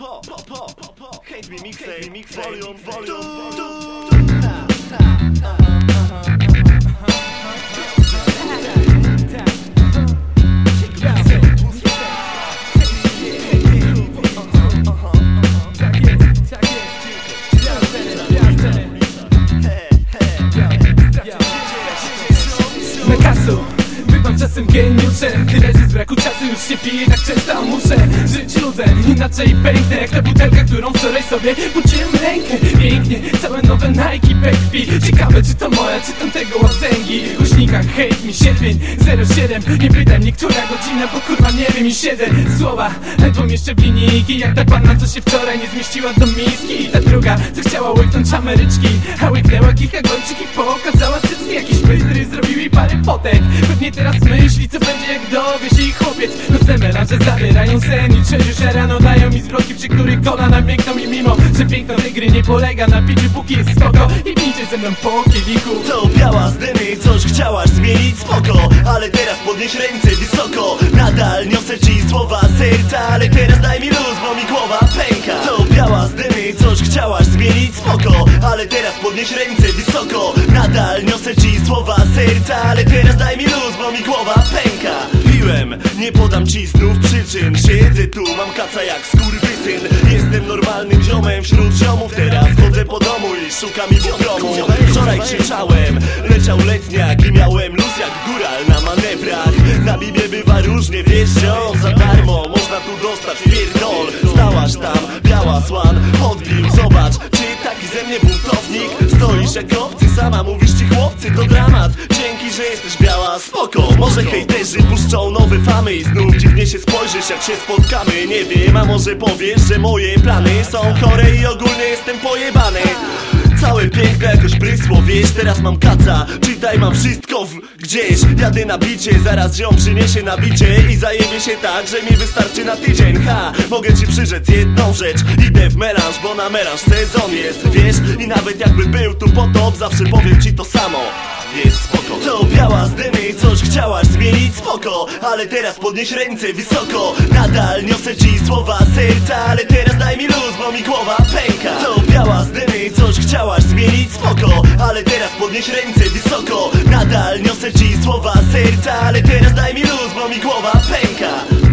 pop, pop, pop, pop, pop. Hate me mixtape, mix volume, volume, volume. Czasem geniuszem że z braku czasu już się piję tak często Muszę. Żyć luzem, inaczej pęknę Jak ta butelka, którą wczoraj sobie Uczyłem rękę, pięknie Całe nowe Nike we Ciekawe czy to moja, czy tamtego łazęgi. W głośnikach hejt mi sierpień 07 Nie pytaj mnie, która godzina, bo kurwa nie wiem i siedzę. Słowa, ledwo mieszczę w linijki Jak ta panna, co się wczoraj nie zmieściła do miski. I ta druga, co chciała łyknąć ameryczki A łyknęła kilka gończyk i pokazała cycki. Jakieś bystry zrobił jej fotek Pewnie teraz myśli, co będzie jak dowie się ich chłopiec. Nocne melanże zabierają sen i trzeźwiu się rano dają mi zwrotki, przy których kolana miękną I mimo, że piękno tej gry nie polega na piciu, póki jest spoko. I pijcie ze mną po kielichu To biała z dymy, coś chciałaś zmienić spoko. Ale teraz podnieś ręce wysoko. Nadal niosę ci słowa serca Ale teraz daj mi luz, bo mi głowa pęka. To biała z dymy, coś chciałaś zmienić spoko Ale teraz podnieś ręce wysoko. Nadal niosę ci słowa serca Ale teraz daj mi luz, bo mi głowa pęka. Piłem, nie podam ci znów przyczyn. Siedzę tu, mam kaca jak skurwysyn. Jestem normalnym ziomem wśród ziomów. Teraz chodzę po domu i szukam ibupromu Wczoraj krzyczałem, leciał letniak I miałem luz jak góral na manewrach. Na Bibie bywa różnie, wiesz ziom Za darmo można tu dostać pierdol. Stałaś tam, biała słan Podbił, jak obcy, sama mówisz ci chłopcy To dramat, dzięki, że jesteś biała Spoko, może hejterzy puszczą nowe famy I znów dziwnie się spojrzysz jak się spotkamy. Nie wiem, a może powiesz, że moje plany Są chore i ogólnie jestem pojebany Całe piękne jakoś prysło, wiesz, teraz mam kaca. Czytaj, mam wszystko w gdzieś. Jadę na bicie, zaraz ją przyniesie na bicie. I zajebie się tak, że mi wystarczy na tydzień. Ha, mogę ci przyrzec jedną rzecz. Idę w melanż, bo na melanż sezon jest, wiesz? I nawet jakby był tu potop, zawsze powiem ci to samo jest spoko. To biała z dymy, coś chciałaś zmienić? Spoko. Ale teraz podnieś ręce wysoko. Nadal niosę ci słowa serca Ale teraz daj mi luz, bo mi głowa pęka. To biała z dymy, coś chciałaś zmienić? Spoko. Ale teraz podnieś ręce wysoko. Nadal niosę ci słowa serca Ale teraz daj mi luz, bo mi głowa pęka